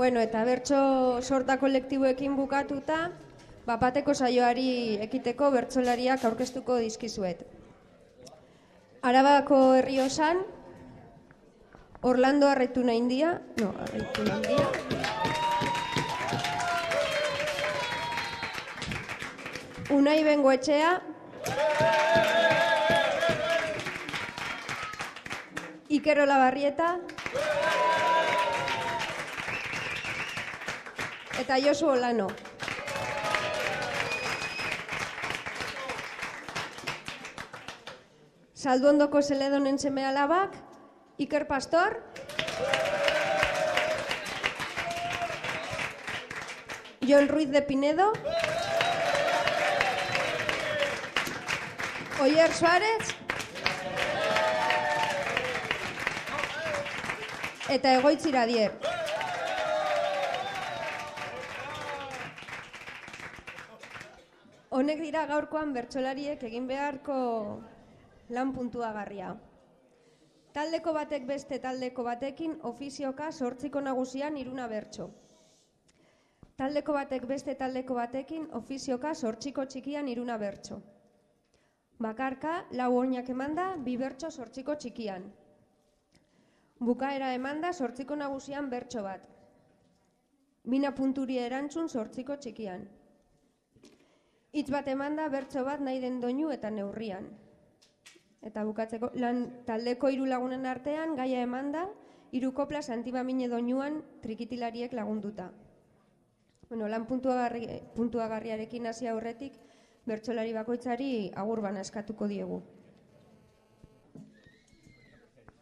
Bueno, eta bertso sorta kolektiboekin bukatuta, bapateko saioari ekiteko bertsolariak aurkeztuko dizkizuet. Arabako herri osan, Orlando Arretuna India, no, Arretuna India. Unai Bengoetxea. Iker Olabarrieta. Eta Josu Olano. Salduondoko Zeledonen seme alabak, Iker Pastor. Jon Ruiz de Pinedo. Oyer Suárez. Eta egoitzira dier. Honek dira gaurkoan bertsolariek egin beharko lan puntuagarria. Taldeko batek beste taldeko batekin ofizioka sortziko nagusian iruna bertso. Taldeko batek beste taldeko batekin ofizioka sortziko txikian iruna bertso. Bakarka, lau oinak emanda, bi bertso sortziko txikian. Bukaera emanda sortziko nagusian bertso bat. Bina punturi erantzun sortziko txikian. Hitz bat emanda bertso bat nahi den doinu eta neurrian. Eta bukatzeko lan taldeko hiru lagunen artean gaia emanda hiru kopla santibamine doinuan trikitilariek lagunduta. Bueno, lan puntuagarri, puntuagarriarekin hasi aurretik bertsolari bakoitzari agur bana eskatuko diegu.